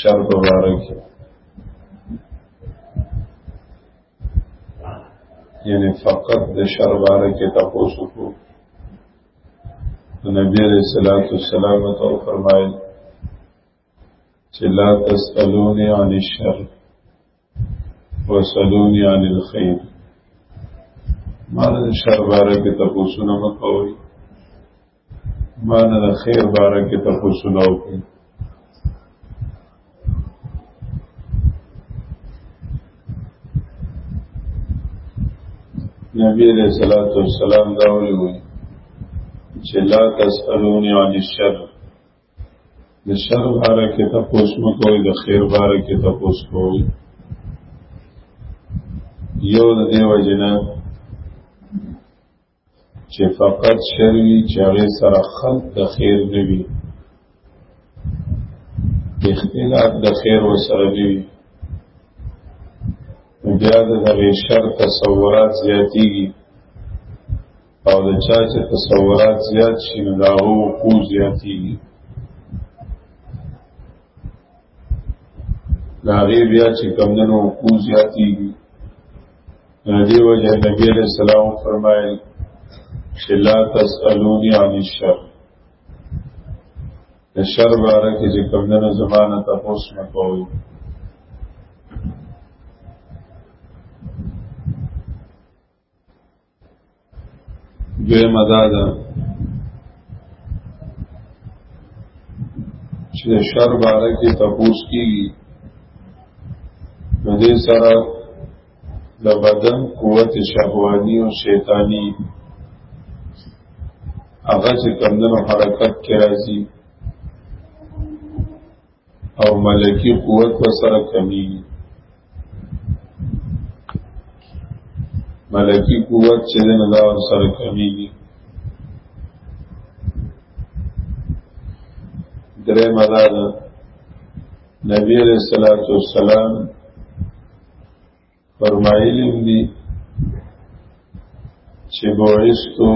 شر په باره کې یعنی فقط د شر باره کې تاسو کو نبی علیہ الصلوۃ والسلام تو فرمایل چې لا تسالونی عن الشر وسلونی عن الخير ما د شر باره کې تاسو نه مکوئ ما نه د خیر باره کې تاسو نه وکړئ نبی علیہ الصلوۃ والسلام دا ویلي چې لا تسالونی عن الشر د شر باره کې تپوس مکوئ د خیر باره کې تپوس کوئ یو د دې وجه نه چې فقط شر وي چې هغې سره خلق د خیر نه وي اختلاف د خیر ورسره نه وي بیا د هغې شر تصورات زیاتېږي او د چا چې تصورات زیات شي نو د هغه وقوع زیاتېږي د هغې بیا چې کمدنو وقوع زیاتېږي نو دې وجه نبي علیه السلام فرمایل چې لا تسألوني عن الشر د شر باره کې چې کمدنو زمانه تپوس نه کوئ دویمه دا ده چې د شر باره کې تپوس کېږي نو دې سره د بدن قوت شهواني او شیطاني هغه چې کمدنو حرکت کې راځي او ملکی قوت و سر کمی ملکی قوت چې نه دا سر کمی دي درې مدار نبی رسول الله فرمایلی دی چې بعثتو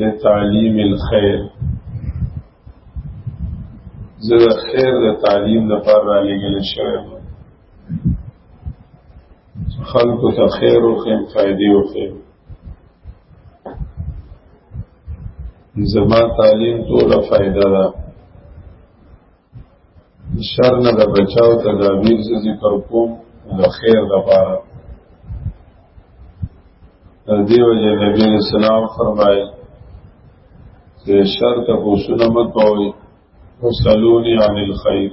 لتعلیم الخير زه د خیر د تعلیم لپاره را لېږل شوی خلکو ته خیر او خیر فائدې او خیر زما تعلیم ټوله فائدہ ده شر نه د بچاو تدابیر څه ذکر کوم د خیر لپاره تر دې وجه نبی اسلام فرمایي چې شر ته پوښتنه مت کوئ وسلونی عن الخير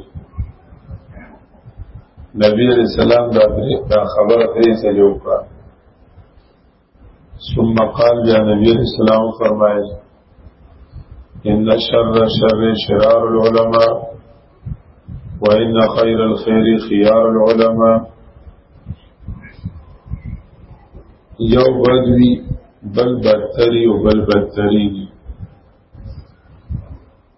نبی علیہ السلام دا دا خبره دې ته جوړه ثم قال يا نبي الاسلام فرمائے ان شر شر شرار العلماء وان خير الخير خيار العلماء یو بدوی بل بدتری و بل بدتری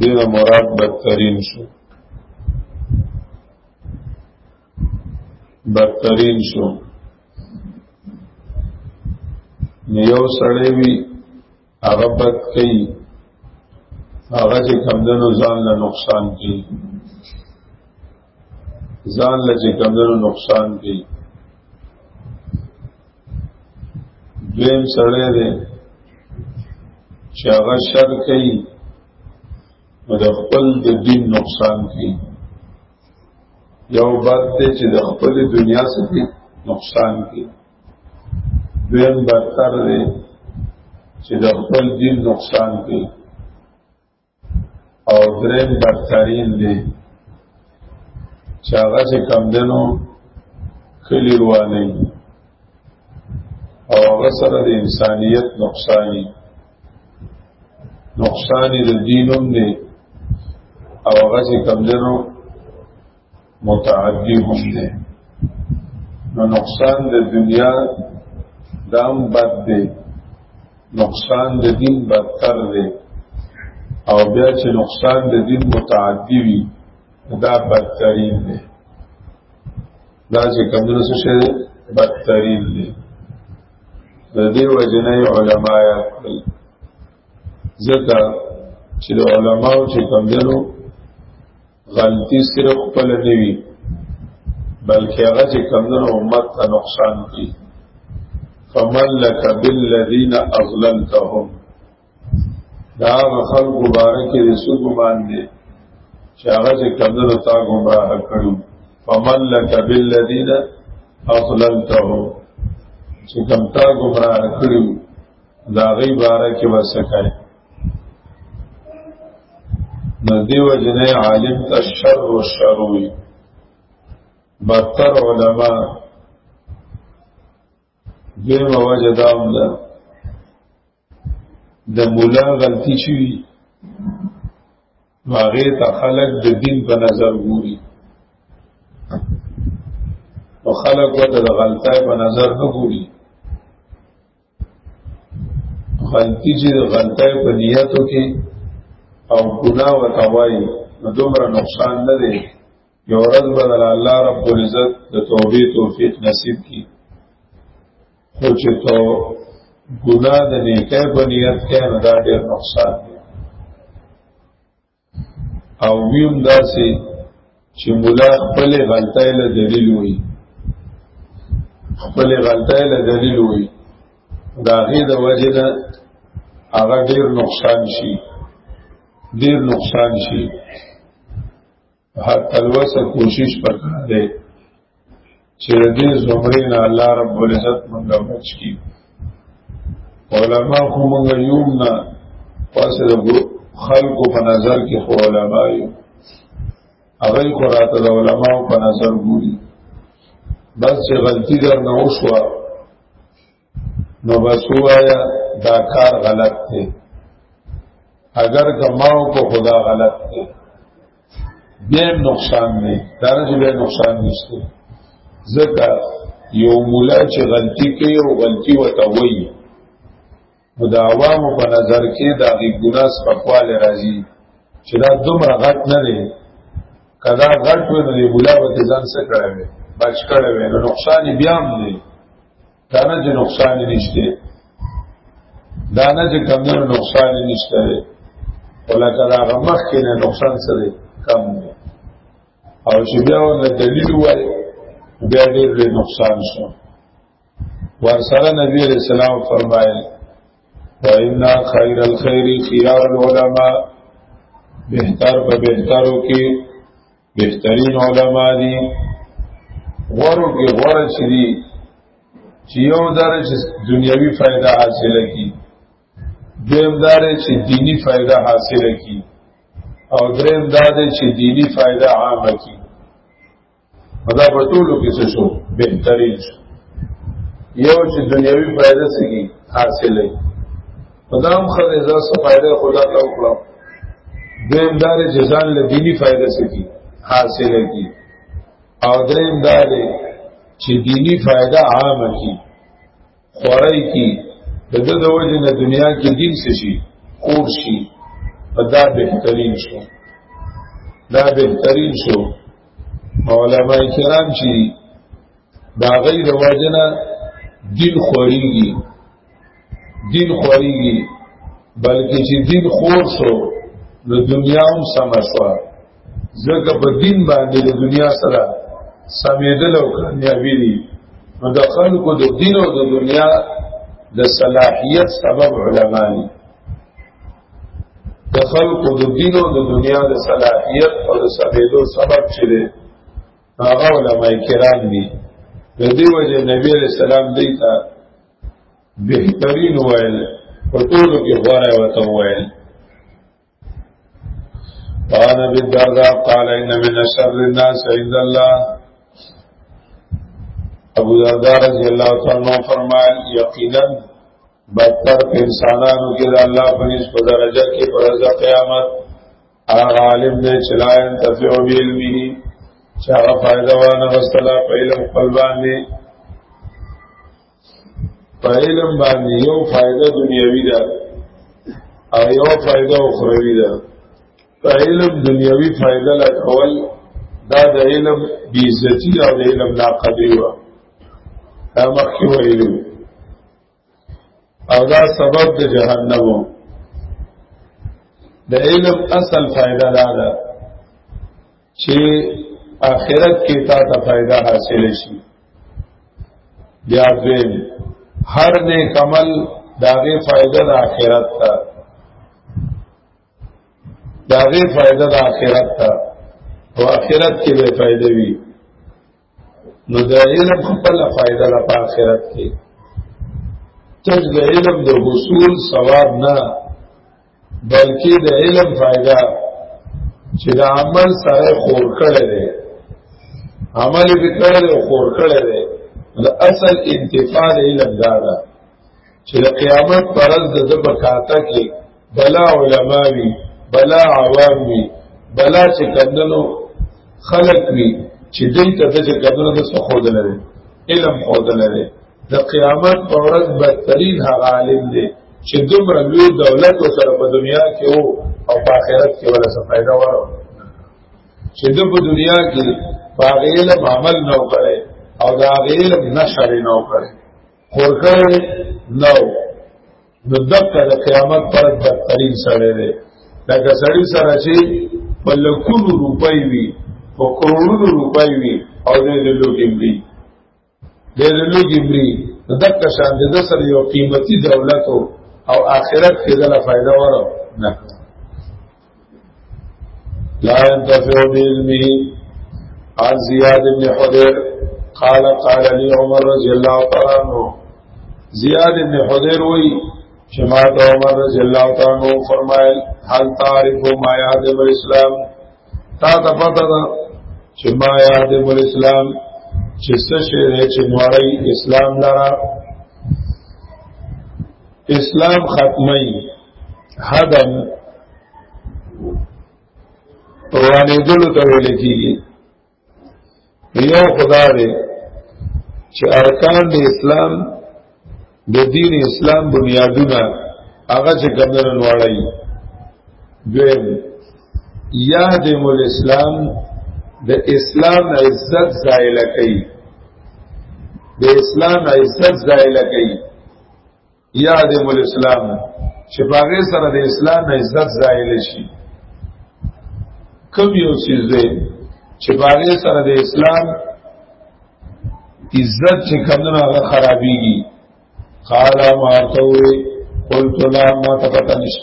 دین مراد بدترین شو بدترین شو یو سړی وی هغه بد کوي هغه چې کمدنو ځان له نقصان کوي ځان له چې کمونو نقصان کوي دویم سړی دی چې هغه شر کوي نو د خپل د دین نقصان کوي یو بد دی چې د خپل دنیا سره نقصان کوي دویم بدتر دی چې د خپل دین نقصان کوي او درین بدترین دی چې هغه چې کم دنو کلی رواني او هغه سره د انسانیت نقصانی نقصانی د دینوم دی او هغه چې کم دنو متعدی هم دی نو نقصان د دنیا دام بد دی نقصان د دین بدتر دی او بیا چې نقصان د دین متعدی وي دا بدترین دی دا چې کمونه څه شي بدترین دی د دې وجنه علماء یې ځکه چې علماء چې کمونه غلطی صرف خپل نه وي بلکې هغه چې کمنو امت ته نقصان کی فمن لك بالذین اضللتهم دا خلق مبارک دې سو ګمان دي چې هغه چې کمنو تا گمراه کړو فمن لك بالذین اضللتهم چې کم تا گمراه کړو دا غي بارکه وسکه ندیو جنې عالم ته شر او شر وي بدتر علما دیمه وجه دا هم ده د مولا غلطي شي هغه ته خلق د دین په نظر ګوري او خلق وته د غلطۍ په نظر نه ګوري غلطی چې غلطای په نیتو کې او ګناه او توای نو دومره نقصان نه دی یو ورځ بدل الله رب العزت د توبې توفیق نصیب کی خو چې تو ګناه د نیکه په نیت کې نه دا ډېر نقصان دی او ویم داسې چې مولا خپل غلطای له دلیل وي خپل غلطای له دلیل وي دا غي د وجه نه هغه ډیر نقصان شي ډیر نقصان شي هر تلوسه کوشش پکاره چې دې زمرې نه الله رب العزت مونږ بچ کی علما خو مونږ یو نه پاسه د خلکو په نظر کې خو علما یو هغه خو راته د علما په نظر ګوري بس چې غلطي در نه وشوه نو بس وایا دا کار غلط دی اگر کماو کو خدا غلط دی بیا نقصان نه درج به نقصان نشته ځکه یو مولا چې غلطي کوي او غلطي وته وایي نو د عوامو په نظر کې دا غي ګناس په خپل راځي چې دا دومره غټ نه دی کدا غټ و نو بولا و ځان څه کړی وي بچ کړی وي نو نقصان بیا هم دی دا نه چې نقصان نشته دا نه چې کم نه نقصان نشته ولکه دا غمخ کې نه نقصان سره کم دی او چې بیا ونه دلیل وای بیا ډېر نقصان شو ورسره نبی رسول الله فرمایل فإن خير الخير خيار العلماء بهتر په بهترو کې بهترین علما دي غورو کې غور چې دي چې یو دار چې دنیوي فائدہ حاصله کی دویم دار چې دینی فائدہ حاصله کی او دریم دار چې دینی فائدہ عامه کی دا په ټولو کې څه شو بهترین شو یو چې دنیوي فائدہ سګي حاصلې خدام خدای ځا سو فائدہ خدا ته وکړه دیم دار جزان له دینی فائدہ سګي حاصلې کی او دریم دار چې دینی فائدہ عام کی خورای کی د د د وجه نه دنیا کې دین څه شي کور شي په دا بهترین شو دا بهترین شو علماء کرام چې دا غي د وجه نه دین خوريږي دین خوريږي بلکې چې دین خور شو نو دنیا هم سم شو ځکه په دین باندې د دنیا سره سمیدل او کامیابی دي نو د خلکو د دین او د دنیا د صلاحیت سبب علما دي د خلکو د دین او د دنیا د صلاحیت او د سمیدو سبب چې دی هغه علما کرام دي د دې وجه نبی علیہ السلام دی ته بهترین وایل په ټولو کې غوړای وته وایل قال ابي الدرداء قال ان من شر الناس عند الله ابو الدرداء رضی الله تعالی عنہ فرمایل یقینا بدتر انسانانو کې د الله په نسبت په درجه کې پر ورځ قیامت هغه عالم نه چلاین تفیو علمه چې هغه فائدہ وانه غسلا په علم خپل باندې په علم باندې یو فائدہ دنیوي ده او یو فائدہ اخروی ده په علم دنیوي فائدہ لټول دا د علم بیزتی او د علم ناقدری و دا مخکې ویلو او دا سبب د جهنم د علم اصل فائدہ دا ده چې آخرت کې تا ته فائدہ حاصل شي بیا دویم هر نیک عمل داغه فائدہ د آخرت ته داغه فائدہ د آخرت ته او آخرت کې به فائدہ وي نو د علم خپل فائدہ لا په آخرت کې تج د علم د حصول ثواب نه بلکې د علم فائدہ چې د عمل سره خور کړي دي عمل به کړي او خور کړي دي د اصل انتفاع علم دا ده چې د قیامت پر ورځ د په کاته کې بلا علما وي بلا عوام وي بلا چې کندنو خلق وي چې دې ته د کندنو د څه خود لري علم خود لري د قیامت پر ورځ بدترین هغه عالم دی چې دومره لوی دولت وسره په دنیا کې وو او په آخرت کې ولا څه فائدہ ورو چې د په دنیا کې باغیل عمل نو کړي او دا غیل نشر نو کړي خورکړی نو نو دقه د قیامت پر بدترین سړی دی لکه سړی سره چې په لکونو روپۍ وي په کروڑونو روپۍ وي او دې د لوګي مري دې د لوګي مري دقه شان د سره یو قیمتي دولت او آخرت کې دله فائدہ ورو نه لا ينتفع بعلمه عن زياد بن حضر قال قال لي عمر رضي الله تعالى عنه زياد بن حضر وي شماعت عمر رضي الله تعالى عنه فرمائل هل تعرف ما يعدم الاسلام تا تفتا چې ما يعدم الاسلام چې څه شي چې نوړی اسلام لرا اسلام ختمي هدم روانې دلو ته ویل کیږي یو خدا دی چې ارکان د اسلام د دین اسلام بنیادونه هغه چې کمنن واړی دویم یهدم الاسلام د اسلام عزت زایل کوي د اسلام عزت زایل کوي یا د مول اسلام چې باغې سره د اسلام عزت زایل شي کم یو چیز دی چې باغې سره د اسلام عزت چې کمونه هغه خرابيږي قال ما توي قلت لا ما تفتنشت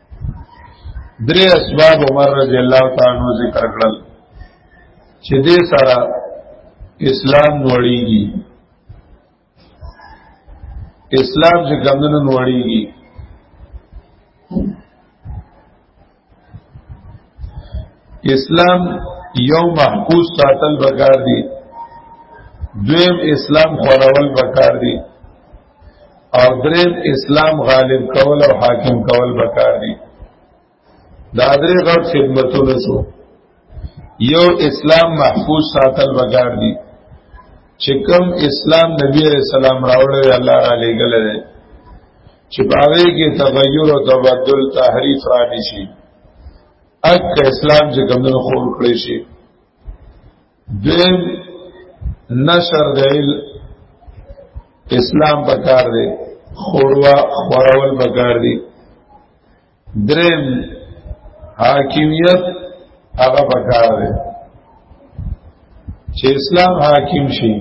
درې اسباب عمر رضی الله تعالی عنہ ذکر کړل چې دې سره اسلام نوړیږي اسلام چې ګمنه نوړیږي اسلام یو محفوظ ساتل بکار دی دویم اسلام خورول بکار دی او دریم اسلام غالب کول او حاکم کول بکار دي دا درې غټ خدمتونه شو یو اسلام محفوظ ساتل بکار دي چې کوم اسلام نبی عليه السلام راوړل الله را لېګل دی چې پاره کې تغیر او تبدل تحریف را نشي اک اسلام چې کوم نه خور کړی شي دین نشر غیل اسلام بکار دی خوروا خورول بکار دی درم حاکمیت هغه بکار دی چې اسلام حاکم شي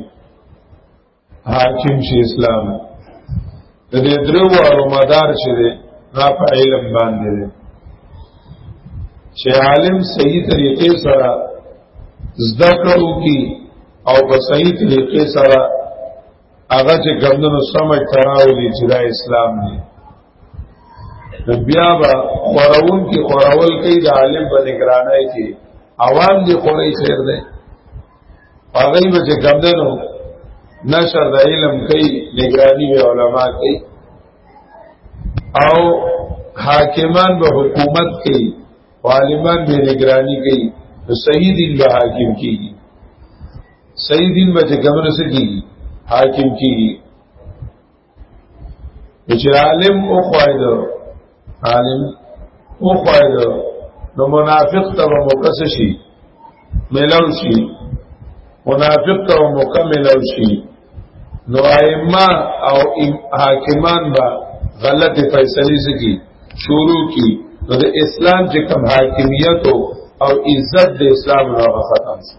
حاکم شي اسلام د دې درو او مدار شي نه په علم باندې دی چې عالم صحیح طریقې سره زده کړو کی او په صحیح طریقې سره هغه چې ګمندونو سمج تراولي چې دا اسلام دی بیا به خورون کې خورول کوي د عالم په نگرانۍ کې عوام دې خوري خیر دی هغه به چې کوم دنو نشر د علم کوي نگرانی به علما کوي او حاکمان به حکومت کوي عالمان به نگرانی کوي نو صحیح دین به حاکم کیږي صحیح دین به چې کوم نه سکیږي حاکم کیږي چې عالم او خوایل عالم او خوایل نو منافق ته مقص شي ملو شي منافق ته مکمل شي نو ائمه او حاکمان با غلط فیصله سکی شروع کی نو د اسلام چې کوم حاکمیت او عزت د اسلام راغ ختم شي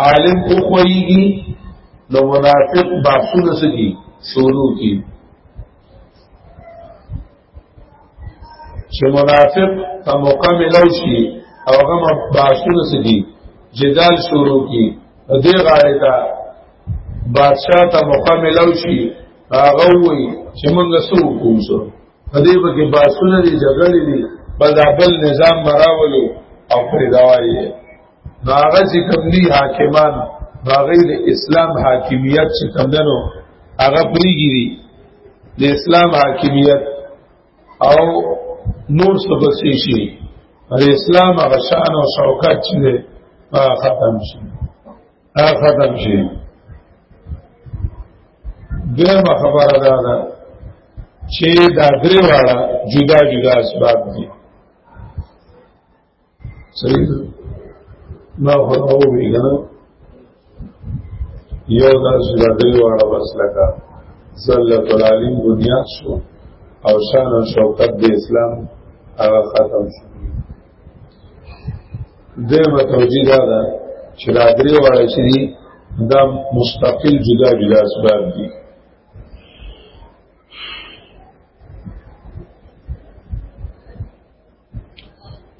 عالم او خوېږي نو منافق باسونه سکی شروع کی چې منافق ته موقع ملو شي او هغه باسونه سکی جدال شروع کی دې غاړه تا بادشاہ ته موقع ملو شي هغه وی چې موږ سو کوم سو په دې کې باسونه دي جګړې دي بل دا بل نظام مراولو او پیداواري نو هغه چې کوم دي حاکمان هغه د اسلام حاکمیت چې کوم دنو هغه پریګيري د اسلام حاکمیت او نور څه بسې شي د اسلام هغه شان او شوکت چې ختم شي ختم شي دغه خبره ده دا چې دا درې واړه جدا جدا اسباب دي صحیح ده ما خو او ویګنه یو دا چې دا درې واړه بس لکه ذلت العالم بنیاد شو او شان او شوکت د اسلام هغه ختم شو دیمه توجیه دا ده چې دا درې واړه چې دي دا مستقل جدا جدا اسباب دي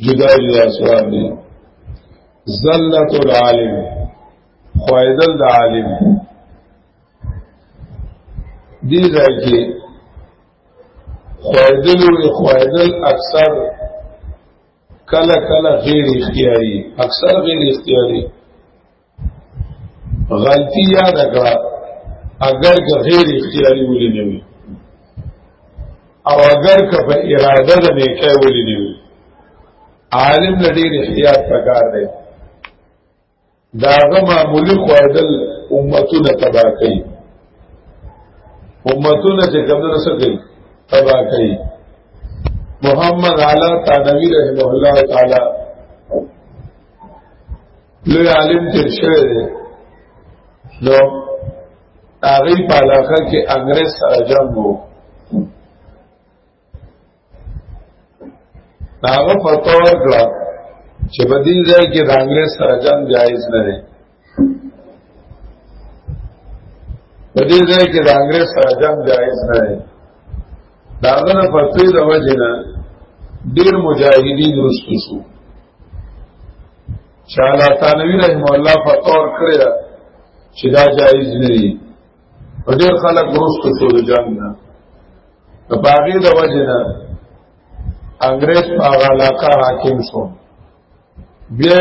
جدا جدا اسباب دي ذلت العالم خویدل د عالم دی ځای کې خویدل وی خویدل اکثر کله کله غیر اختیاری اکثر غیر اختیاری غلطی یاد کړه اگر که غیر اختیاری ولې نه وي او اگر که په اراده د نیکه ولې نه وي عالم لدی اختیار پکار دی داغه معمولی خوایدل امتونه تبا کوي امتونه چې کمونه سګي تبا کوي محمد اعلی تانوی رحمه الله تعالی لوی عالم تیر شوی دی نو هغه په علاقه کې انګريز سره جنگ وو هغه فتوا ورکړه چې په دې ځای کې د انګريز سره جنگ جایز نه دی په دې ځای کې د انګريز سره جنگ جایز نه دی دا غنه فتوی د وجه نه ډیر مجاهدین رسو شو شاله ثانوی رحم الله فتور کړی چې دا جایز نه دی په ډېر خلک ورستو شو د جنگ نه د باغې د وجه نه انګريز په هغه علاقه حاکم شو بیا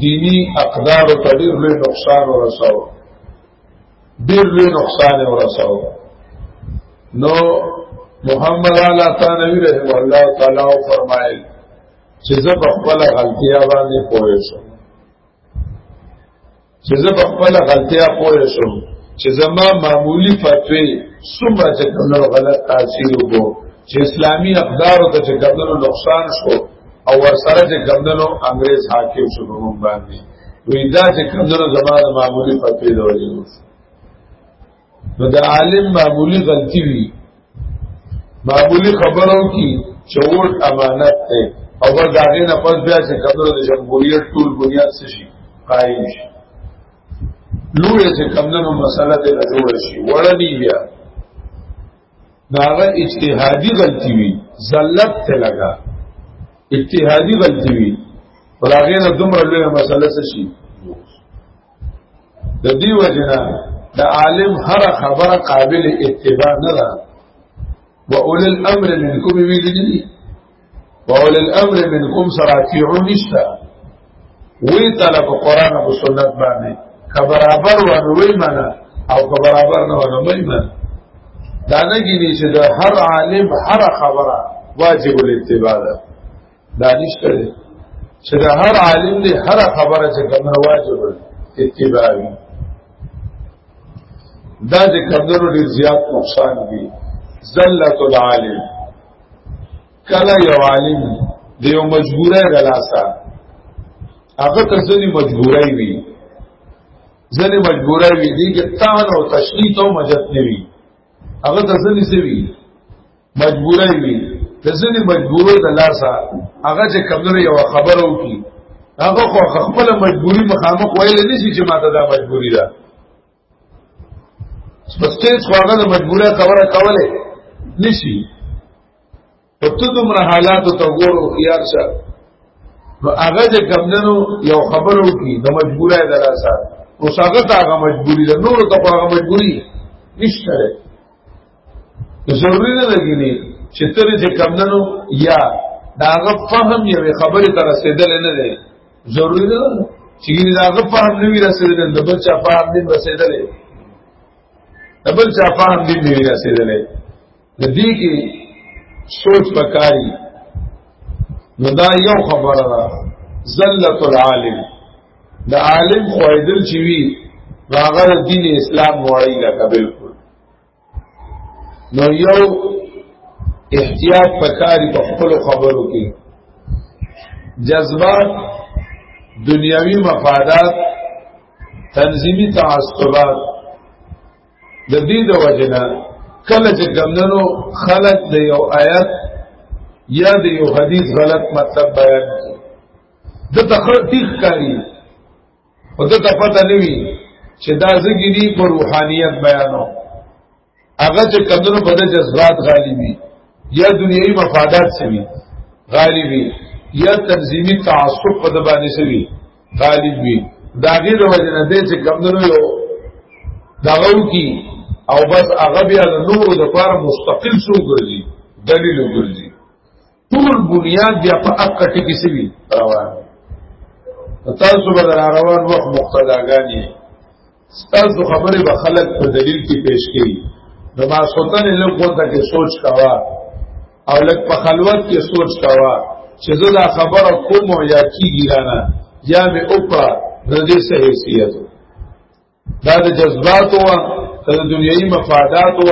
دینی اقدار ته ډېر لوی نقصان ورساو ډېر لوی نقصان ورساو نو محمد اعلی تعالی رحم الله تعالی فرمایل چې زه په خپل غلطیا باندې پوه شم چې زه په خپل غلطیا پوه شم چې زما معمولی فتوی څومره چې کومه غلط تاثیر وکړو چې اسلامی اقدار ته چې کومه نقصان شو او ورسره چې کومه انګريز حاکم شو په مونږ باندې وې دا چې کومه زما معمولی فتوی دی نو د عالم معمولی غلطی وی معمولی خبرو کی چوټ امانت ته او بس داغه نه پس بیا چې کمنو د جمهوریت ټول بنیاد څه شي قائم شي لوی چې کمنو مسله ته جوړ شي وړنی بیا داغه اجتهادي غلطی وی زلت ته لگا اجتهادي غلطی وی ولاغه نه دومره لوی مسله څه شي د دې وجنه د عالم هر خبره قابل اتباع نه ده و اول الامر منکم ویل دي و اول الامر منکم سراتیعو نشتا وی طلب قرآن و سنت باندې که برابر وانه وی منه او که برابر نه وانه وی منه دانه گیری چې د هر عالم هر خبره واجب الاتباع ده دا نشته دی چې د هر عالم دی هر خبره چې کومه واجب اتباع وي دا چې کمزورو ډیر زیات نقصان دي ذلت العالم کله یو عالم دی یو مجبوره غلاسا هغه ته ځنی مجبوره وي ځنی مجبوره وي دي کې تان او تشریط او مجد نه وي هغه ته ځنی سوي مجبورای وي د ځینې مجبورو د لاسه هغه چې کمنو یو خبره وکي هغه خو خپل مجبوری مخامخ ویل نه شي چې ماته دا مجبوری ده سپستیج خو هغه د مجبوره خبره کوله نشي په تو دومره حالاتو ته ګورو خيار شه نو هغه چې کمنو یو خبره وکي د مجبوره د لاسه اوس هغه ته هغه مجبوری ده نور ته هغه مجبوری نشته ضروري نه لګینی چې تر دې کمندنو یا داغه فهم یو خبره تر رسیدل نه دی ضروري نه چې داغه فهم نه وی رسیدل د بل چا فهم نه رسیدل د بل چا فهم نه وی رسیدل د دې کې سوچ پکاري نو دا یو خبره ده ذلت العالم د عالم خویدل چې وی هغه دین اسلام وایي لکه بالکل نو یو احتیاط پکاري په خپل خبرو کې جذبات دنیوي مفادات تنظیمی تعصبات د دې د وجنه کله چې ګمندنو خلق د یو آیت یا د یو حدیث غلط مطلب بیان کړي د تخطیق کاری او د ته پته نوي چې دا زګی دی پر روحانيت بیانو هغه چې کندنو په د جذبات غالبي یا دنیوي مفادات سوي غالبي یا تنظیمی تعصب په د باندې سوي غالبي دا غیر وجه نه دی چې کندنو یو دغه کی او بس هغه بیا د نور د پاره مستقل شو ګرځي دلیل ګرځي ټول بنیاد بیا په حق ټکی سوي روان تاسو به روان وخت مقتداګانی تاسو خبره به خلق په دلیل کې پیش کړي نو ما سوتن له کوته کې سوچ کاوه او لک په خلوت کې سوچ کاوه چې زه دا خبره کوم یا کیږي نه یا مې اوپا د دې سه حیثیت دا د جذبات و که د دنیوي مفادات و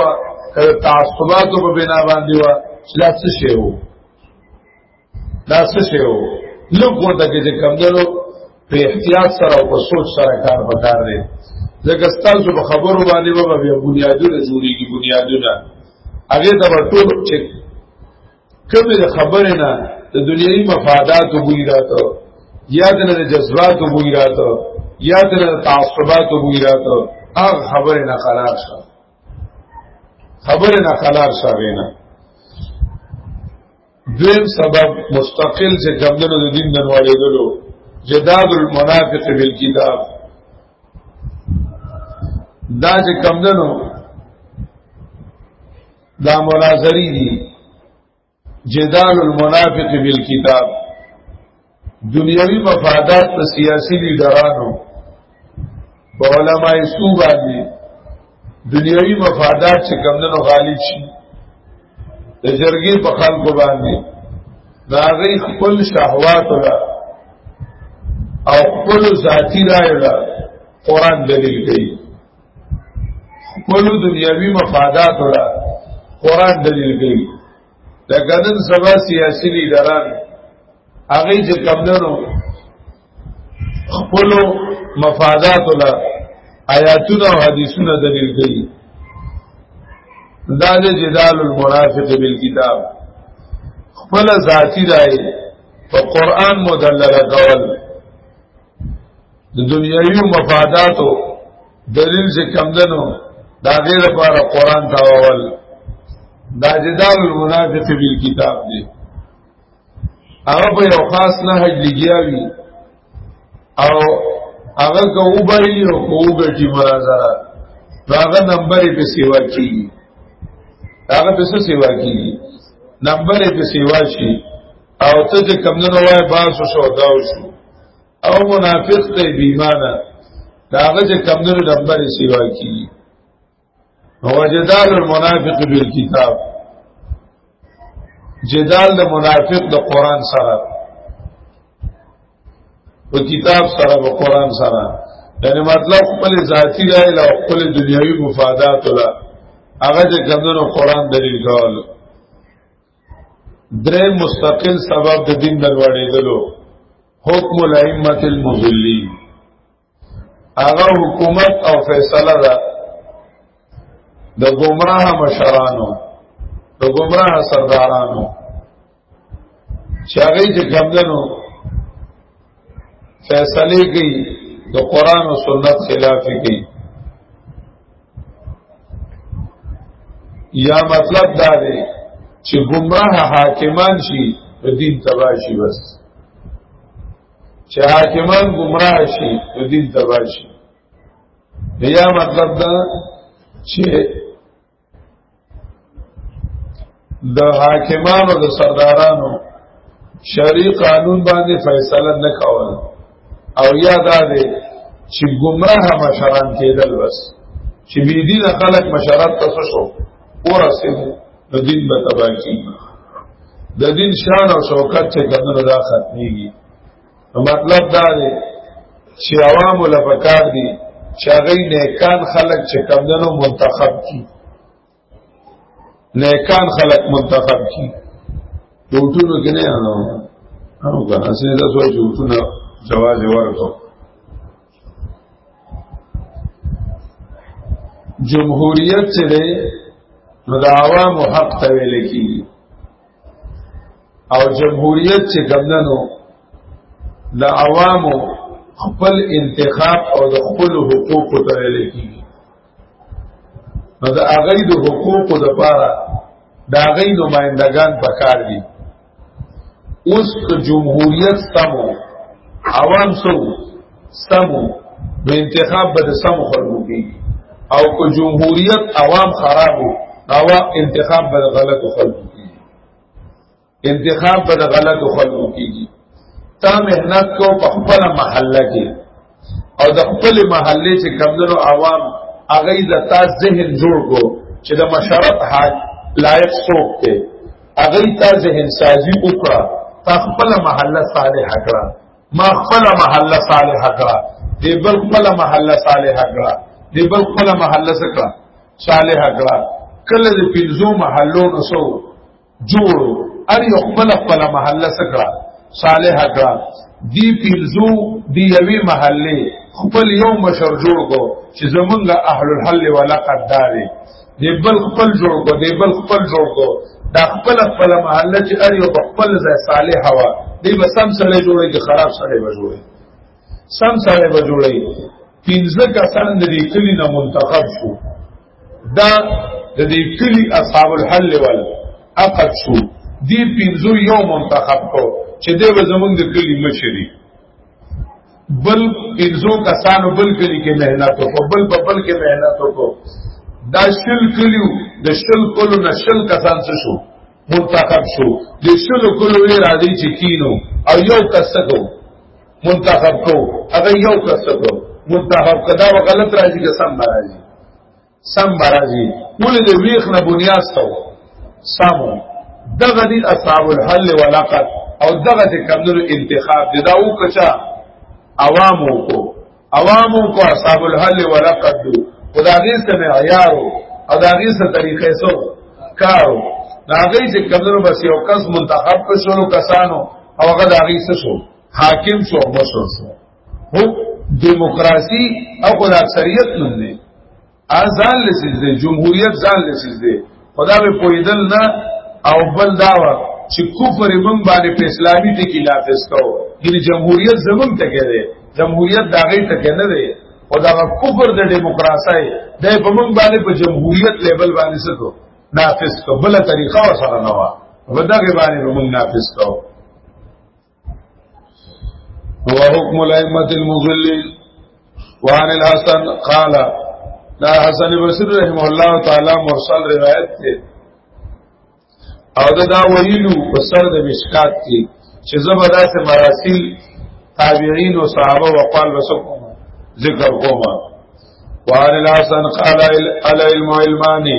که د تعصبات په بنا باندې و چې دا څه شی وو دا څه شی وو لږ ورته کې چې کمدلو په احتیاط سره او په سوچ سره کار وکړ دی ځکه ستاسو په خبرو باندې به بنیادونه جوړیږي بنیادونه هغه ته ټول چې کبه د خبره نه د دنیوي مفاداتو بوی راته یا د نه جذباتو بوی راته یا د نه تعصباتو بوی راته هغه خبره نه قرار شه خبره نه قرار شه غینا دویم سبب مستقل چې کمدنو د دین دنوالې دلو جداد المنافق بالکتاب دا چې کمدنو دا مناظری دی جدال المنافق بالکتاب دنیوی مفادات په سیاسی لیډرانو په علماء سو باندې دنیوی مفادات چې کمندونو غالب شي د جرګې په خلکو باندې دا غي خپل شهوات ولا او خپل ذاتی رائے ولا قران دلیل کوي خپل دنیوي مفادات را قران دلیل کوي دا ګنن سبا سیاسي لیډران هغه چې کمندونو خپل مفادات را آیاتونه او حدیثونه دلیل کوي دا د جدال المنافق بالکتاب خپل ذاتی رائے په قران مدلل کول د دنیوي مفاداتو دلیل چې کم دنو دا غیر پر قران تا اول دا جدال المنافق بالکتاب دی هغه په یو خاص نه حج لګیاوی او هغه کو وبایلی او کو وګټي مناظره هغه نمبر په سیوا کیږي هغه په سیوا کیږي نمبر په سیوا شي او ته چې کم نه وای باس شو دا شو او منافق ته بیمانه داغه چې کم نه نمبر سیوا کی هو جدال المنافق بالکتاب جدال د منافق د قران سره په کتاب سره په قران سره یعنی مطلب خپل ذاتی رائل او خپل دنیوي مفادات ولا هغه د کمنو قران دلیل کول درې مستقل سبب د دین دلوړېدلو حکم الائمه المذلی هغه حکومت او فیصله ده د گمراه مشرانو د گمراه سردارانو چې هغه چې کمدنو فیصله کوي د قران او سنت خلاف کوي یا مطلب دا دی چې گمراه حاکمان شي په دین تباہ شي بس چې حاکمان گمراه شي په دین تباہ شي یا مطلب دا چې د حاکمانو د سردارانو شری قانون باندې فیصله نه کول او یا دا دی چې گمراه مشران کېدل بس چې بی دین خلق مشرات تاسو شو ورسېد نو دین به تباہ کیږي د دین شان او شوکت چې کمنو دا ختميږي مطلب دا دی چې عوام له پکار دي چې هغه نیکان خلق چې کمندونو منتخب کی نیکان خلق منتخب کی ټوټونو کې نه انو انو که اسنه دا سوچ ټوټونو جواز ورکو جمهوریت چې ده نو د عوامو حق ته ویل کیږي او جمهوریت چې ګمننو د عوامو خپل انتخاب او د خپل حقوق ته لکی نو د هغه د حقوق د پاره د هغه نمائندگان پکار دي اوس جمهوریت سمو عوام سو سمو نو انتخاب به د سمو خلکو کې او کو جمهوریت عوام خرابو او انتخاب به غلط خلکو کې انتخاب به غلط خلکو کې تا مهنت کو په خپل محله کې او د خپل محله چې کمندونو عوام هغه د تا ذهن جوړ کو چې د مشرف حق لایق څوک دی هغه تا ذهن سازي وکړه تا خپل محله صالح کړه ما خپل محله صالح کړه دی بل خپل محله صالح کړه دی بل خپل محله سکړه صالح کړه کله دې پنځو محلو نو سو جوړو ار یو خپل خپل محله سکړه صالح کړه دی پنځو دی یوی محله خپل یو مشر جوړ کو چې زمونږ اهل الحل ولقد داري دی بل خپل جوړ کو دی بل خپل جوړ کو دا خپل خپل محله چې ار یو خپل ځای صالح هوا دی به سم سره جوړي که خراب سره به جوړي سم سره به جوړي پنځه کسان د دې کلی نه منتخب شو دا د دې کلی اصحاب الحل ول عقد شو دی پنځو یو منتخب کو چې دی به زمونږ د کلی مشري بل پنځو کسانو بل کلی کې مهنت وکړو بل په بل کې مهنت وکړو دا شل کلیو د شل کلو نه شل کسان څه شو منتخب شو د شل کلو یې را دي چې کینو او یو کس کو منتخب کو هغه یو کس کو منتخب کدا غلط راځي که سم راځي سم برازي ولې د ویخ نه بنیاد سو سمو دغه دي اصحاب الحل ولقد او دغه چې کمنو انتخاب دي دا وکچا عوامو کو عوامو کو اصحاب الحل ولقد دو خدا دې سم عیارو او دا دې سم طریقې سو کارو دا غي چې کمنو بس یو کس منتخب کړو کسانو او هغه دا غي سو حاکم شو مشر شو هو دیموکراسي او د اکثریت نوم دی ازان لسیز دی جمهوریت ځان لسیز دی خدا به پویدل نه او بل دا و چې کفر من باندې په اسلامي ټی کې لافظ کاو یعنی جمهوریت زمون ته کې دی جمهوریت دا غي ته کې نه دی او دا کفر د دیموکراسي د په من باندې په جمهوریت لیول باندې سکو نافذ کو بل طریقه وسره نه و ودغه باندې موږ نافذ کو هو حکم الائمه المضلين وعن الحسن قال دا حسن بصری رحم الله تعالی مرسل روایت ته او دا, دا ویلو په سر د مشکات کې چې زبدا سے مراسل تابعین او صحابه او قال وسکم ذکر کوما وعن الحسن قال العلم علمانی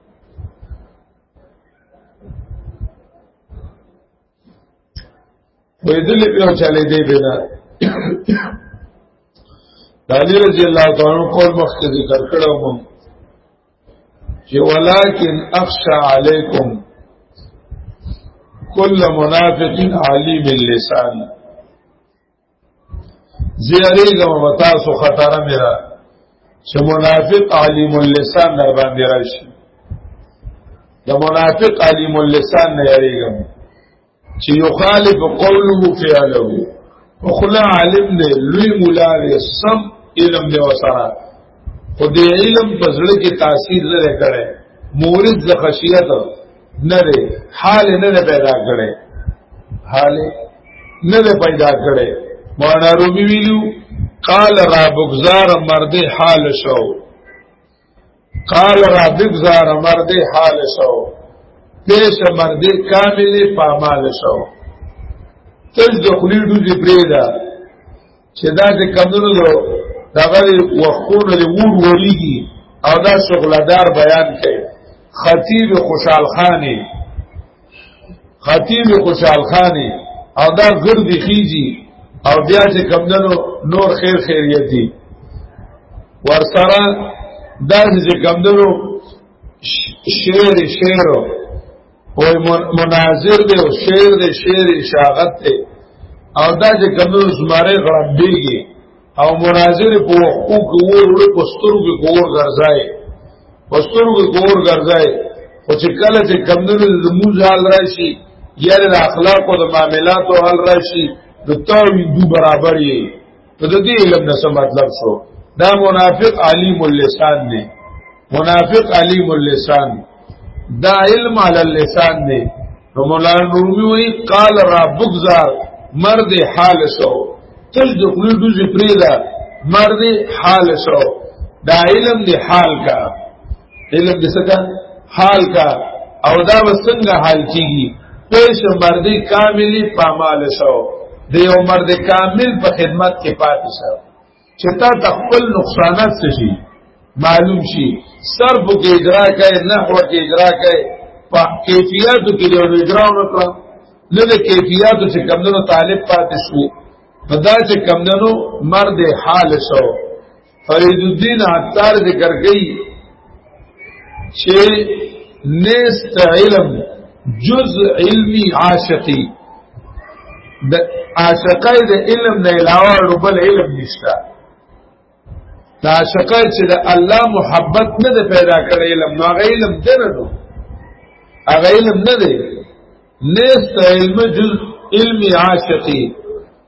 وې دلې په چلې دی بنا دالی رضی الله تعالی قول مخ ذکر کړو مون چې ولکن اخشى علیکم کل منافق علیم اللسان زیاریږم و تاسو خطر مې را چې منافق علیم اللسان در باندې راشي د منافق علیم اللسان نه یریږم چې یخالف قوله فعله خلا عالم نه لوی مولا سم علم دی وسره خو دې علم په زړه کې تاثیر نه کړي مورث د خشیت نه دی حال نه پیدا کړي حال نه پیدا کړي مولانا رومي ویلو قال ربک زار مرد حال شو قال ربک زار مرد حال شو پیش مرد کامل پامال شو تل د خلی ډوزی پریدا چې دا چې کمونو دو دغه وقفونه له ور وریږي او دا شغلدار بیان کوي خطیب خوشحال خانی خطیب خوشحال خانی او دا غردی خیجی او بیا چې کمدنو نور خیر خیریتی ورسره دا چې کمدنو شعر شعرو وای مناظر دی او شعر دی شعر اشاعت دی او دا چې کمنو زماره غړمبيږي او مناظر په وقو کې ور ور پسترو کې کور ګرځای پسترو کې کور ګرځای او چې کله چې کمنو زموږ حال راشي یا د اخلاق او د معاملاتو حال راشي د تاوی دو برابر یې نو د دې علم نه څه مطلب شو دا منافق علیم اللسان دی منافق علیم اللسان دا علم علی اللسان دی نو مولانا رومي وی قال ربک زار مرد حال شو تل د خپل دوزي پریدا مرد حال شو دا علم دی حال کا علم دې څنګه حال کا او دا وسنګ حال کیږي پیش مرد کاملی پامال شو د یو مرد کامل په خدمت کې پاتې شو چې تا تخپل نقصانات څه شي معلوم شي صرف کې اجرا کوي نحو کې اجرا کوي په کیفیتو کې یو اجرا وکړه نه د کیفیتو چې کمندونو طالب پاتې شو په دا چې کمندونو مرد حال شو فرید الدین عطار ذکر کړي چې نست علم جز علمی عاشقی د عاشقای د علم نه علاوه ربل علم نشته دا عاشقای چې د الله محبت نه پیدا کړی علم نو هغه علم دی نه نو هغه علم نه دی نیست علم جز علم عاشقی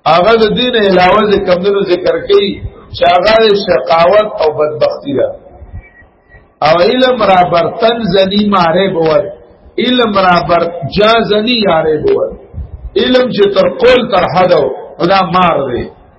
هغه د دین علاوه د کمونو ذکر کوي چې هغه شقاوت او بدبختی ده او علم را برتن زنی ماره بود علم را بر جا زنی یاره بود علم چې تر قول تر حدو دا مار دی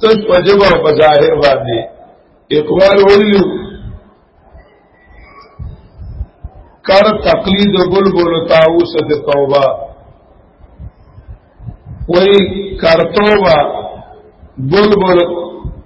تش په جبه او په ظاهر باندې اقوال ولیو کر تقلید بلبل تاوس ته توبه وای کر توبه بلبل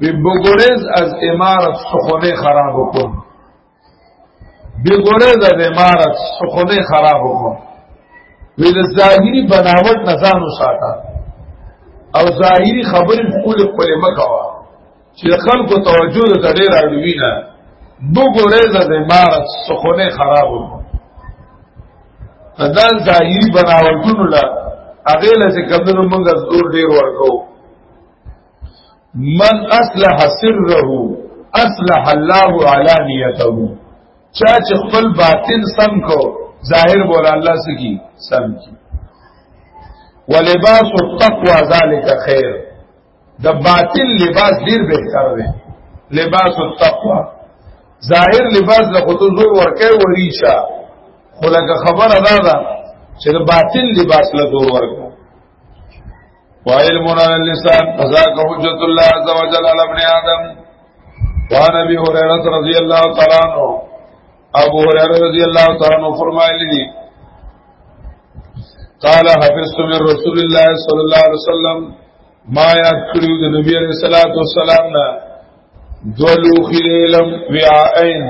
به بغرز از امارت سخونه خراب کن به بغرز از امارت سخونه خراب کن وی د ظاهری بناوت نزان وساته او ظاهری خبرې خپل خپل مکوا چې خلکو توجه د ډېر اړوي نه بګورې د امارت سخونه خراب دا ظاهری بناوتونو لا اغه لږه کمنو موږ زور ډېر ورکو من اصلح سره اصلح الله علانیته چا چې خپل باطن سم کو ظاهر بول الله سکی سم کی ولباس التقوى ذلك خير د باطن لباس ډیر بهتر دی لباس التقوى ظاهر لباس له خطو زور ورکه وریشا خو لکه خبره دا ده چې د باطن لباس له زور ورکه وعلم على اللسان فذاك حجة الله عز وجل على ابن آدم وعن أبي هريرة رضي الله تعالى عنه أبو هريرة رضي الله تعالى عنه فرمائلی قال حفظت من رسول الله صلى الله عليه وسلم ما یاد کړیو د نبی علیہ الصلوۃ والسلام نه دولو خیلم وعائن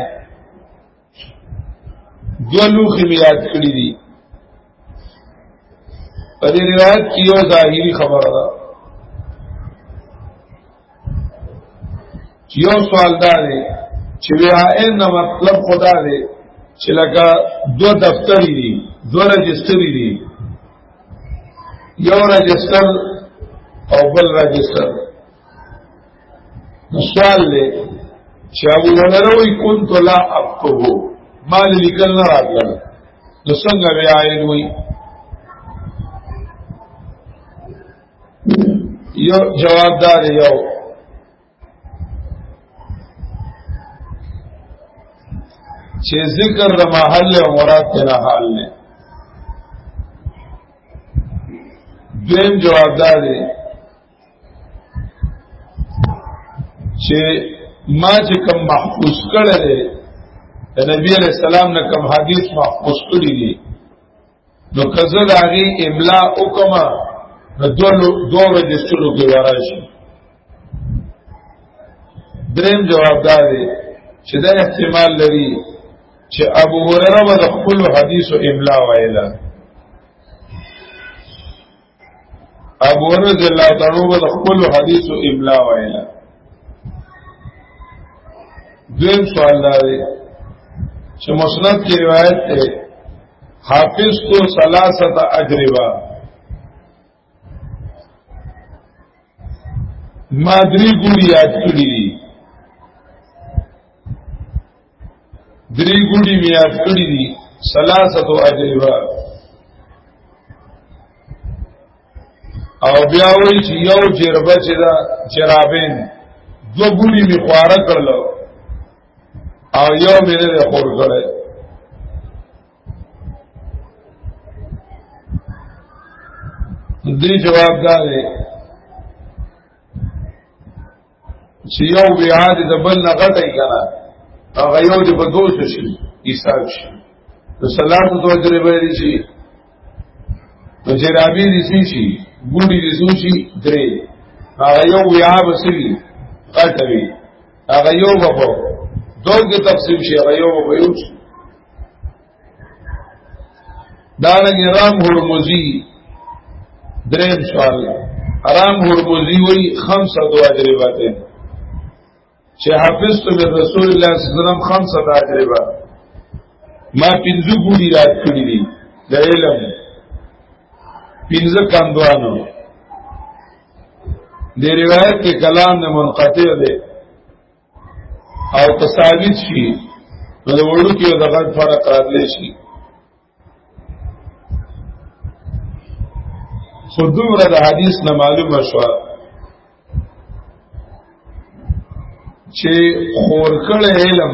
دو لوخی میاد کړی دی په دې روایت کې یو ظاهري خبره ده یو سوال دا دی چې بیا ان مطلب خدا دی چې لکه دو دفتر دي دو رجستر دي یو رجستر او بل رجستر سوال دی چې ابو هرره وی كنت لا اكتب ما لیکل نه راغله نو څنګه بیا عین وی یو جواب دار یو چې ذکر د محل او مراد تیرا حال نه دیم جواب دار دی چې ما چې کوم محفوظ کړی دی د نبی علی السلام نه کوم حدیث محفوظ کړی دی نو کزل هغه املا وکما نو دولو دوه ورځې شروع کې وراشي دریم جواب دا دی چې دا احتمال لري چې ابو هرره د خپل حدیث او املا وایله ابو رضی الله تعالی عنہ خپل حدیث او املا وایلا دیم سوال دی چې مسند کی روایت ته حافظ تو ثلاثه اجربا مادری ګوری یاد کړی درې ګډي بیا کړی دي ثلاثه اجیبا او بیا وی چې یو جربه چې دا جرابین دو ګډي می خواره کړل او یو مې نه خور کړل دې جواب دا دی چې یو بیا دې د بل نه غټي کنه هغه یو دې په دوست شي حساب شي نو سلام ته وجره به دي شي نو جرابي دي شي شي ګوډي دي شي شي درې هغه یو بیا بسوي غټوي هغه یو په دوه کې تقسیم شي هغه یو په یو شي دارنګ رام هرمزی دریم سوال رام هرمزی وی خمسه دو اجربه ته چې حافظ تو به رسول الله صلی الله علیه وسلم خمسه دو اجربه ما پنځه ګوډي رات کړی دي د علم پنځه کاندوانو د روایت کې کلام نه منقطع دی او تصاویر شي نو د وړو کې د غټ فرق راتلی شي خو دومره د حدیث نه معلومه شوه چې خور کړه علم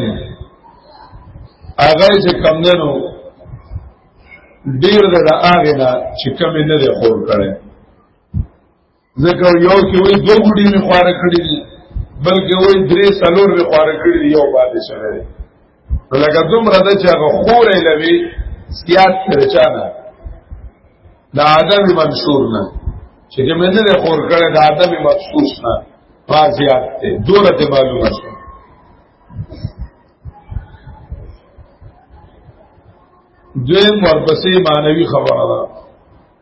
هغه چې کم دنو ډیر د هغه نه چې کم نه دی خور کړه ځکه یو کې وي دوه ګډي می خواره کړی دي بلکې وي درې سلور می خواره کړی دي یو باندې سره دی لکه دومره د چې هغه خورې لوي سیاد کړی چانه دا عدم منشور نه چې کوم نه خور کړی دا عدم مخصوص نه فازیات ته دوره ته معلومه شو دویم ورپسې مانوي خبره ده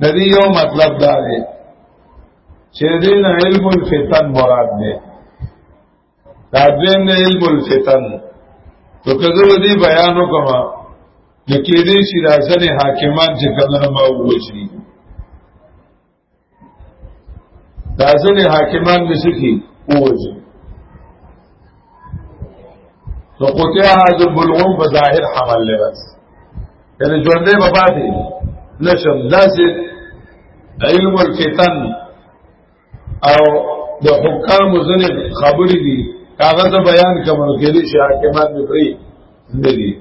د دې یو مطلب دا دی چې دین علم الفتن مراد دی دا دین علم الفتن تو کله دې بیان وکما نکې دې چې راځنه حاکمان چې کله ما ووجري دا ځنې حاکمان به سکی اوځي نو قطعه حاضر بلغم په ظاهر حمل له بس یعنی ژوندې به پاتې نشم داسې علم الفتن او د حکام ځنې خبرې دي کاغذ بیان کوم کې دي چې حاکمان به پری ندی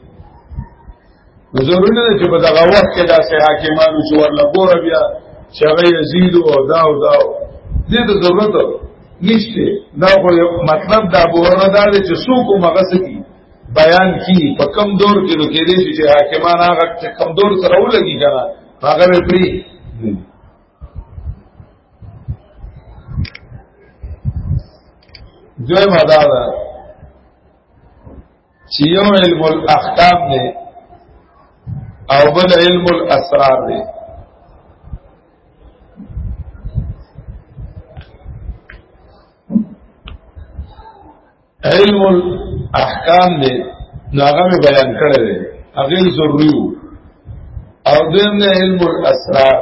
ضروري نه چې په دغه وخت کې داسې حاکمانو چې ورله ګوره بیا چې هغه یزید او دا او دا دې ته ضرورت نشته دا خو مطلب دا بورنه دا چې څوک هغه سکی بیان کی په کم دور کې نو کې دې چې حاکمان هغه چې کم دور سره ولګي کنه هغه به پری دوی مدار چې یو علم الاحکام دی او بل علم الاسرار دی علم الاحکام دی ناغه می بیان کړی دی هغه ضروري او دیم نه علم الاسرار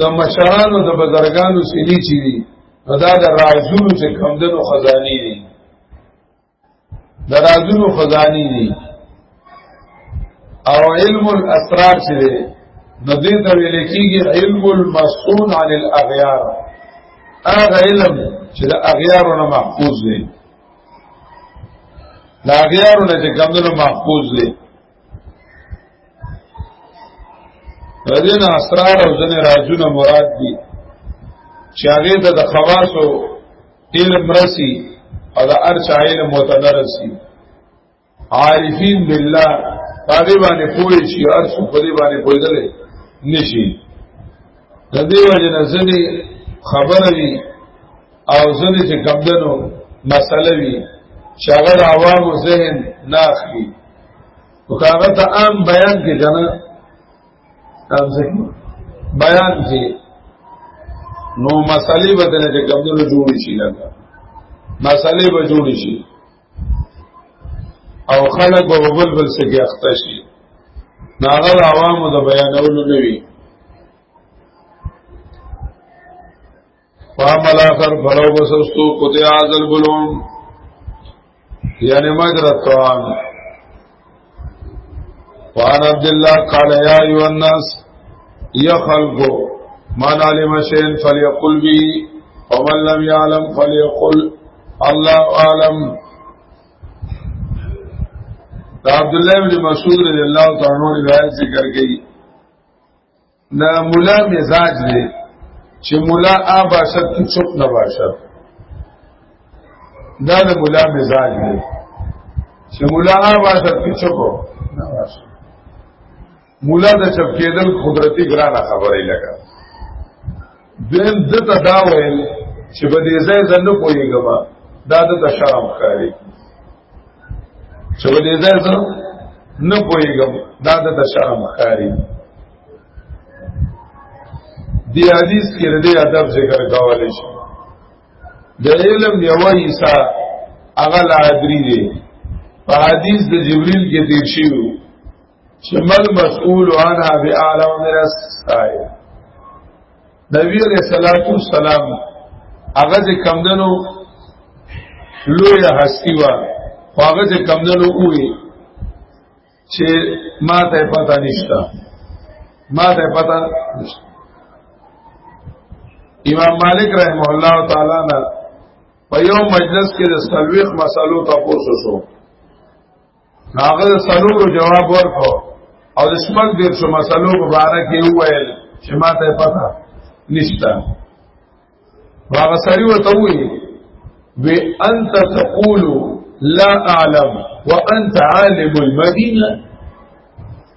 د مشرانو د بزرګانو سینې چي دي نو دا د رازونو چې کمدنو خزاني دي د رازونو خزاني دي او علم الاسرار چې دي نو دې ته ویل کېږي علم المسون عن الاغيار هغه علم چې د اغيارو نه محفوظ دي د اغيارو نه چې کمدنو محفوظ دي دین اسرار او ځنه راجونه مراد دي چې هغه د خواصو علم رسی او د ارچ علم متدرسی عارفین بالله هغه باندې پوهې شي ارچ په دې باندې پوهېدل نشي د دې وجه نه ځنه خبره وي او ځنې چې کمدنو مسله وي چې هغه د عوامو ذهن نه اخلي نو هغه ته عام بیان کې که نه عام څه بیان کې نو مسلې به دنه چې کمدنو جوړې شي لکه مسلې به جوړې شي او خلق به بل بل څه کې اخته شي نو هغه د عوامو د بیانولو نه وي فعمل آخر فلو بسستو قطع عزل بلوم یعنی مجرد طعام وعن عبد الله قال يا ايها الناس يا خلق من علم شيئا فليقل به ومن لم يعلم فليقل الله اعلم عبد الله بن مسعود رضی الله تعالی عنہ روایت ذکر کړي نه مولا مزاج دی چې مولا آ باشد تو چپ نه باشد دا د مولا مزاج دی چې مولا آ باشد تو چپ نه باشد مولا د چپ کېدل قدرتي ګرانه خبرې لګا دین دته دا ویل چې بده ځای زنه پويګما دا د شرم کاری چې ولې ځای زه نه پوهېږم دا د شرم ښکاري دی حدیث کې د ادب ذکر کولای شي د علم یو حصہ هغه لا ادري دی په حدیث د جبريل کې تیر شوی چې من مسئول عنها باعلم من السائل نبی علیہ الصلوۃ والسلام هغه چې کمندنو لوی هستی و هغه چې کمندنو وې چې ما ته پتا نشتا ما ته پتا نشتا امام مالک رحم الله تعالی نه په یو مجلس کې د سلويخ مسلو تاسو شو ناغه سلور جواب ورکو او د شپږ دیر شو مسلو په باره کې وویل چې ما ته پته نشته هغه سړی ورته وی وی انت تقول لا اعلم وانت عالم المدینه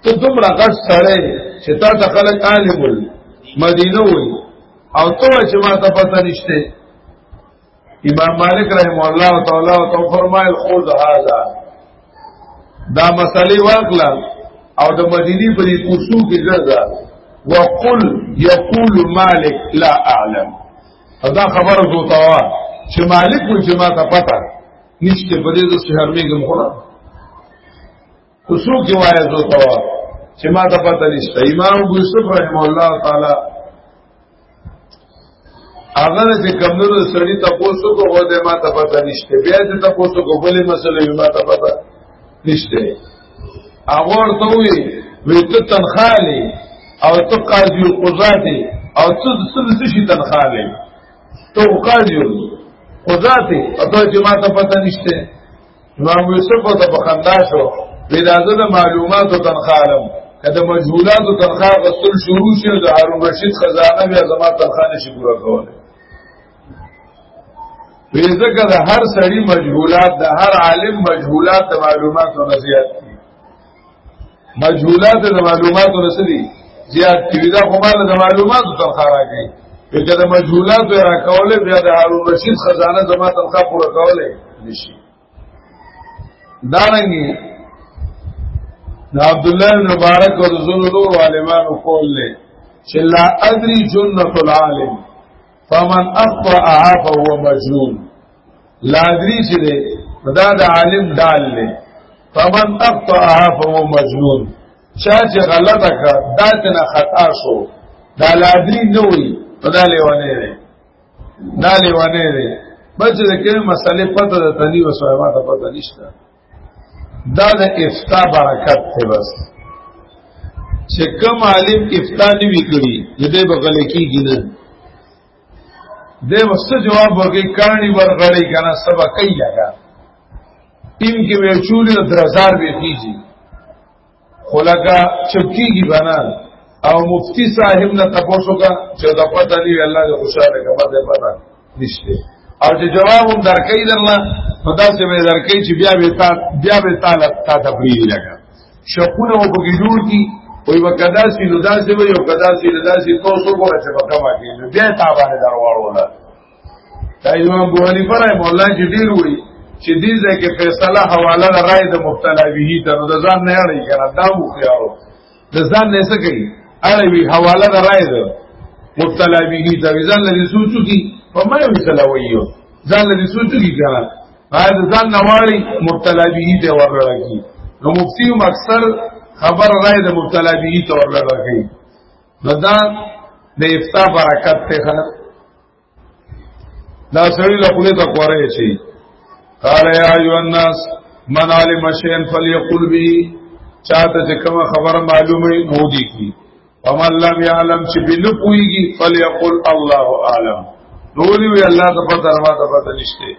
ته دومره غټ سړی چې تا ته خلک عالم المدینه وی او ته چې ما ته پته نشته امام مالک رحم الله تعالی او تو فرمایل خود هاذا دا مسلې واخلا او د مدینی په دې کوسو کې ګرځا وقل یقول مالک لا اعلم دا خبر زو توا چې مالک و چې ما ته پتا نشته په دې د شهر میګم خورا خصوص کی وایه زو توا چې ما ته پته نشته امام ابو یوسف رحم الله تعالی هغه چې کمنو سړی تاسو کو هو دې ما ته پته نشته بیا چې تاسو کو بلې مسلې ما ته پته نشته هغه ورته وی وی ته تنخالي او ته قاضي القضاتي او ته څه شي تنخالي ته قاضي قضاتي او ته چې ما ته پته نشته امام یوسف ته په خندا شو پیدازه د معلوماتو تنخالم که د مجهولاتو تنخا غسل شروع شي د هارون رشید خزانه بیا زما تنخا نشي پوره کوله ویزکه د هر سړی مجهولات د هر عالم مجهولات د معلوماتو نه زیات مجهولات د معلوماتو رسدي زیات کیږي دا خو مال د معلوماتو ترخه راکړي که د مجهولاتو را کوله بیا د هارون رشید خزانه زما ترخه پوره کوله نشي دا رنګي د عبد الله بن مبارک او زونو نور عالمانو قول له چې لا ادري جنته العالم فمن اخطا فهو مجنون لادری چې دی دا د عالم دال دی فمن اخطاها فهو مجنون چا چې غلطه کړه دا تنه خطا شو دا لادری نه وي دا لیوانه دی دا لیوانه دی بچ د کومې مسلې پته ده تنی وسوي ما ته پته نشته دا د افتا برکت ته بس چې کوم عالم افتا نیوي کړی دې بغل کېږي نه دی وس جواب ورګی کانی ورغړی کنه سبا کوي لگا ټیم کې وی چولی او درزار به کیږي خلګه چپکیږي بنا او مفتی صاحب نه تاسو کا چې دا پته دی الله دې خوشاله کړه دې پته نشته او چې جواب هم درکې درنه په داسې به درکې چې بیا به تا بیا به تعالی تا تفریح لگا شقونه او پکې جوړ کی وي وکدا سي نو داسې وي او کدا سي نو داسې تاسو ګوره چې په کما کې نو بیا تا باندې درواړو نه دا امام ابو حنیفه رحم الله چې ډیر وي چې دې ځکه فیصله حواله راي د مبتلا به ته نو د ځان نه اړي کنه دا مو خيارو د ځان نه څه کوي اړي وي حواله راي ده مبتلا به ته ځان لري سوچو کی په ما یو مثال وایو ځان لري سوچو کی کنه باید ځان نواړي مبتلا به دي ورلږي نو مفتی اکثر خبر راي د مبتلا به دي ورلږي نو دا د افتا برکت ته خنه دا سړی له خپل ته کوره شي قال يا ايها الناس من علم شيئا فليقل به چاته چې کوم خبره معلومه نو دي کی فمن لم يعلم چې بنو پويږي فليقل الله اعلم نور وی الله ته پته روا ته پته نشته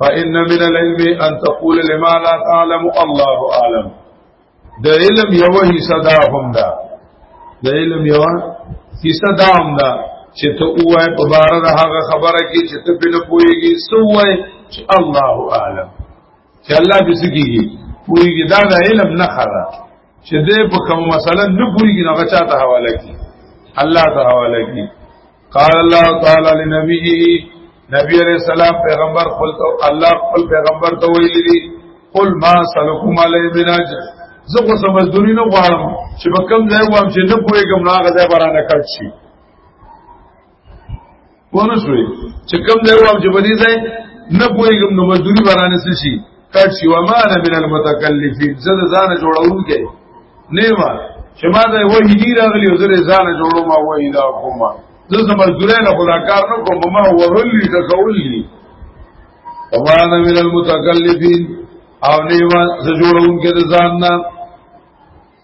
فإن من العلم أن تقول لما لا تعلم الله أعلم د علم یو حصہ دا هم دا د علم یو حصہ دا هم دا چې ته وای په بار د هغه خبره کې چې ته په لویږي سوې چې الله اعلم چې الله به سکیږي پوریږي دا د علم نه خره چې دې په کوم مسله نه پوریږي نو غچا ته حواله کی الله ته حواله کی قال الله تعالی لنبیه نبی علیہ السلام پیغمبر خپل الله خپل پیغمبر ته ویلي دي قل ما سلکم علی من اجر زه خو سمزدوری نه غواړم چې په کوم ځای وام چې نه پوهېږم نو هغه ځای به رانه کړ شي ونه شوې چې کوم دی وام چې بدی ځای نه پوهېږم نو مزدوري برانه څه شي کټ شي وما انا من المتکلفین زه د ځانه جوړونکی نه ما چې ما ته وایي دی راغلی او زه د ځانه جوړوم او وایي دا کوم زه زه مزدوري نه خدا کار نه کوم ما وهلی تکولی وما انا من المتکلفین او نه ما زه جوړونکی د ځان نه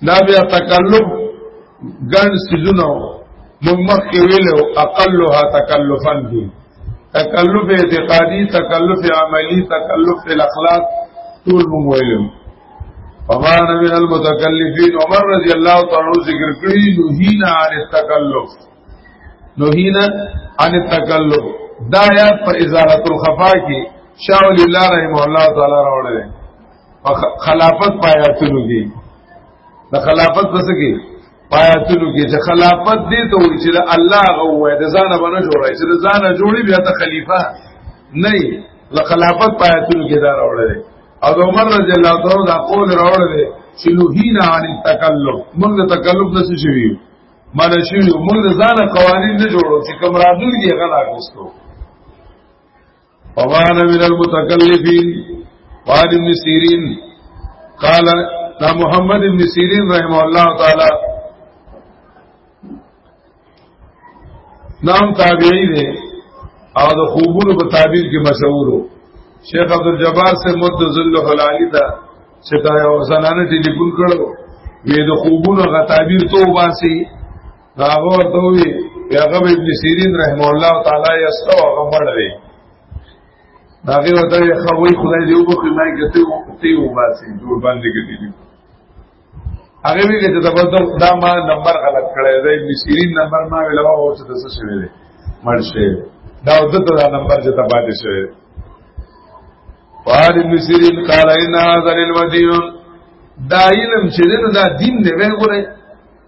دا بیا تکلف ګڼ سيزونه موږ مخکې ویلو اقلها تکلفا دي تکلف اعتقادي تکلف عملی تکلف الاخلاق ټول موږ ویلو فمان من المتکلفین عمر رضی الله تعالی ذکر کړی نهینا عن التکلف نهینا عن التکلف دا آیات په ازاله الخفا کې شاول الله رحمه الله تعالی راوړل خلافت پایاتونو کې د خلافت پس کې پایاتونو کې چې خلافت دې ته وایي چې الله غوې د ځانه باندې جوړه چې د ځانه جوړي بیا ته خلیفہ نه د خلافت پایاتونو کې دا راوړل او د عمر رضی الله تعالی دا قول راوړل چې لوهینا عن التکلف موږ د تکلف نه څه شوی معنی شوی موږ د ځانه قوانین نه جوړو چې کوم راځل کې غلا کوستو فوان من المتکلفین قال ابن سیرین قال دا محمد ابن سیرین رحمه الله تعالی نام تابعی دی او د خوبونو په تعبیر کې مشهور وو شیخ عبد الجبار سے مد ذل حلالی دا چې دا یو زنانه ټلیفون کړو وې د خوبونو غ تعبیر تو واسي دا هغه ته وی هغه ابن سیرین رحم الله تعالی یستو هغه مړ دی دا هغه ورته خوي خدای دې وبخي ما کې ته ته وباسي جوړ باندې کې دي هغه وی چې دا بدل دا ما نمبر غلط کړی دی ابن سیرین نمبر ما ویلو او څه څه شوی دی مړ شوی دا دته دا نمبر چې تبادل شوی قال ابن سیرین قال ان هذا للمدین دا علم چې دا دین دی وګوره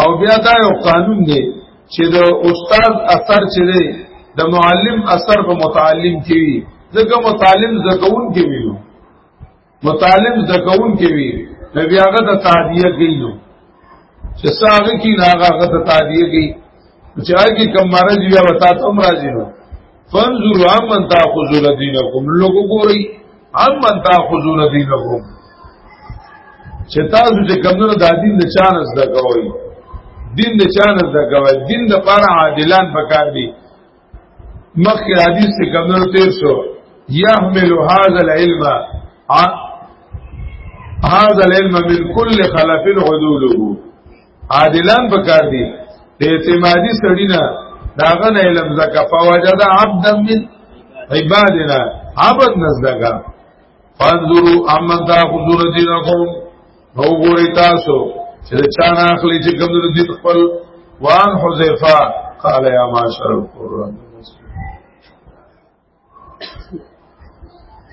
او بیا دا یو قانون دی چې د استاد اثر چې دی د معلم اثر په متعلم کې وي ځکه متعلم زکون کې وي متعلم زکون کې وي نو بیا هغه د تعدیه کوي نو چې ساغه کې ناغه هغه د تعدیه کوي چې هغه کې کم مرز بیا وتا ته هم راځي نو فانظر عمن تاخذون دینکم لوګو ګوري عمن تاخذون دینکم چې تاسو چې کمنو د دین د چانه زده کوي دین د چانه زده کوي دین د پر عادلان پکار دي مخکې حدیث کې کمنو تیر شو يحمل هذا العلم هذا العلم من كل خلف عدوله عادلان بکار دي د اعتمادي سړی نه داغه نه علم زکه فوجد عبد من عبادنا عبد نزدګه فانظروا امن تاخذون دينكم نو ګوري تاسو چې چا نه اخلي چې کوم د دین خپل وان حذیفه قال یا معاشر القرآن